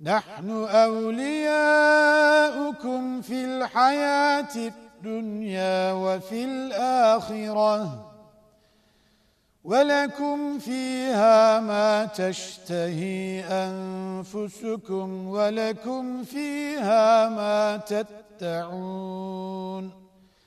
نحن أولياؤكم في الحياة الدنيا وفي الآخرة. ولكم فيها ما تشتهي أنفسكم ولكم فيها ما تتعون